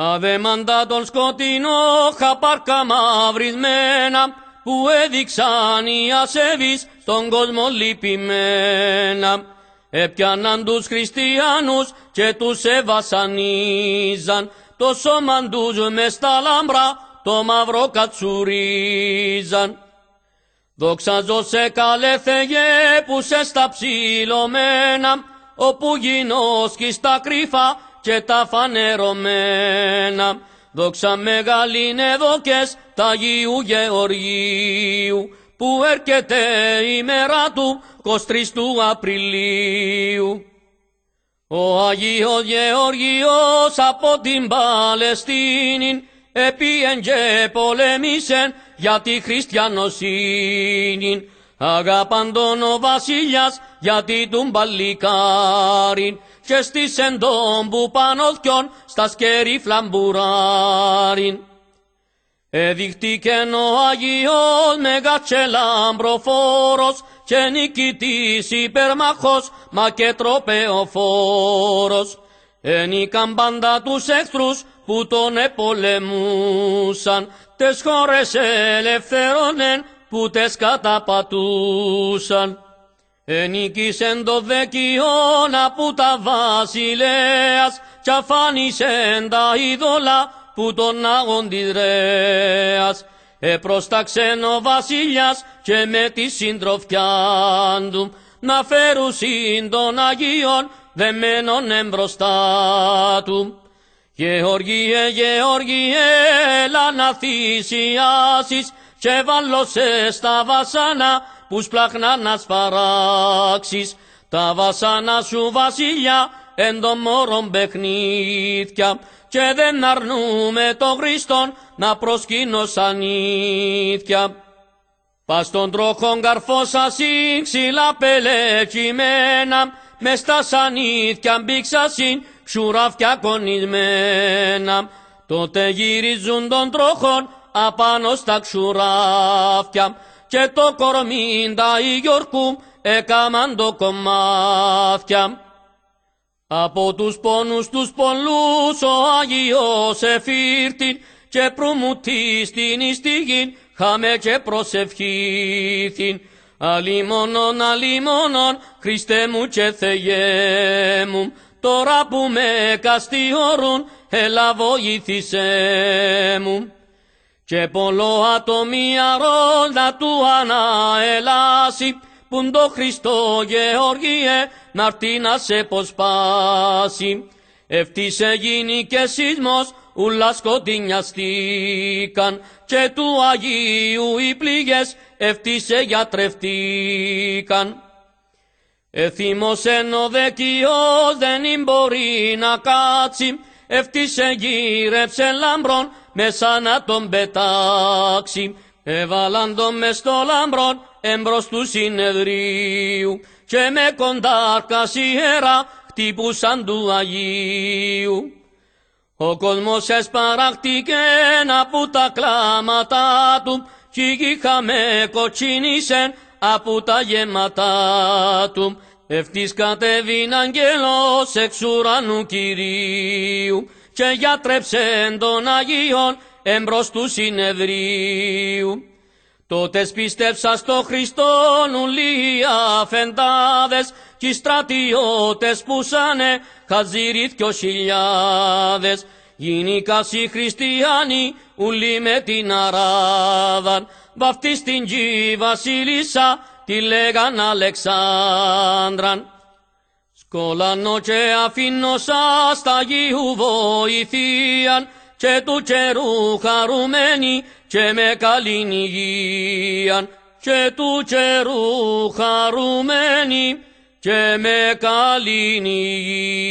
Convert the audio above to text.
Αδεμάντα τον σκοτεινό χαπάρκα μαυρισμένα που έδειξαν οι ασέβεις στον κόσμο λυπημένα. Έπιαναν τους χριστιανούς και τους εβασανίζαν το σώμα τους μες στα λάμπρα το μαύρο κατσουρίζαν. Δόξαζω σε καλέ Θεέ που σε στα ψηλωμένα όπου γινώσκει στα κρύφα και τα φανερωμένα. Δόξα μεγαλήν εδώκες τα Αγίου Γεωργίου που έρχεται η μέρα του 23 του Απριλίου. Ο Αγίος Γεωργίος από την Παλαιστίνη επίεν και πολέμησεν για τη χριστιανοσύνη. Αγαπαντον ο βασιλιάς γιατί τον παλικάριν και στήσεν τον που πανωθκιον στα σκέρι φλαμπουράριν. Εδειχτήκεν ο Αγίος μεγάτσε λαμπροφόρος και νικητής υπερμαχός μα και τροπεοφόρος. Ενίκαν πάντα τους εχθρούς που τον επολεμούσαν, τες χώρες ελευθερώνεν που τες καταπατούσαν. Ενίκησεν το δεκιώνα που τα βασιλέας κι αφάνισεν τα είδωλα που τον άγον της ρέας. Επροσταξεν ο βασιλιάς και με τη συντροφιά του να φέρουσιν τον Αγίον δεμένον εμπροστά του. Γεωργίε, Γεωργίε, έλα να θυσιάσεις και βάλωσε στα βασάνα που σπλάχνα να σφαράξεις. Τα βασάνα σου βασιλιά εν το μωρον παιχνίδια και δεν αρνούμε το Χριστόν να προσκύνω σαν ίδια. Πας τον τροχόν καρφώσα σύξυλα πελεκυμένα μες στα σανίδια μπήξασιν ξουράφια κονισμένα. Τότε γυρίζουν τον τροχόν απάνω στα ξουράφια και το κορμί τα Ιγιορκού έκαμαν το κομμάτια. Από τους πόνους τους πολλούς ο Άγιος εφήρτην και προμουτής την ιστιγήν χάμε και προσευχήθην. Αλίμονον, αλίμονον, Χριστέ μου και Θεέ μου, τώρα που με καστιωρούν, έλα βοήθησέ μου. Και πολλό ατομία να του αναελάσει, που το Χριστό Γεωργίε να'ρτεί να σε ποσπάσει. Ευτύσε γίνει και σεισμός, ούλα σκοτεινιαστήκαν και του Αγίου οι πληγές ευτύσε γιατρευτήκαν. Εθίμωσεν ο δεκιός δεν μπορεί να κάτσει, ευτύσε γύρεψε λάμπρον μέσα να τον πετάξει. Έβαλαν τον μες στο λάμπρον εμπρός του συνεδρίου και με κοντάρκα ιερά χτύπουσαν του Αγίου. Ο κόσμος εσπαράχτηκε από τα κλάματα του κι η με κοτσίνησεν από τα γέματα του. Ευτής κατέβην αγγέλος εξ ουρανού Κυρίου και γιατρέψεν τον Αγίον εμπρός του συνεδρίου. Τότες πίστεψα στο Χριστόν ουλοί αφεντάδες κι οι στρατιώτες πουσάνε χαζίρι δυο χιλιάδες. Γίνηκας οι χριστιανοί ουλοί με την αράδαν βαφτίστην γη βασίλισσα τη λέγαν Αλεξάνδραν. Σκολανό και αφήνω σας τα Αγίου βοηθείαν και του καιρού χαρούμενοι και με καλήν υγείαν και του καιρού χαρούμενοι και με καλήν υγείαν.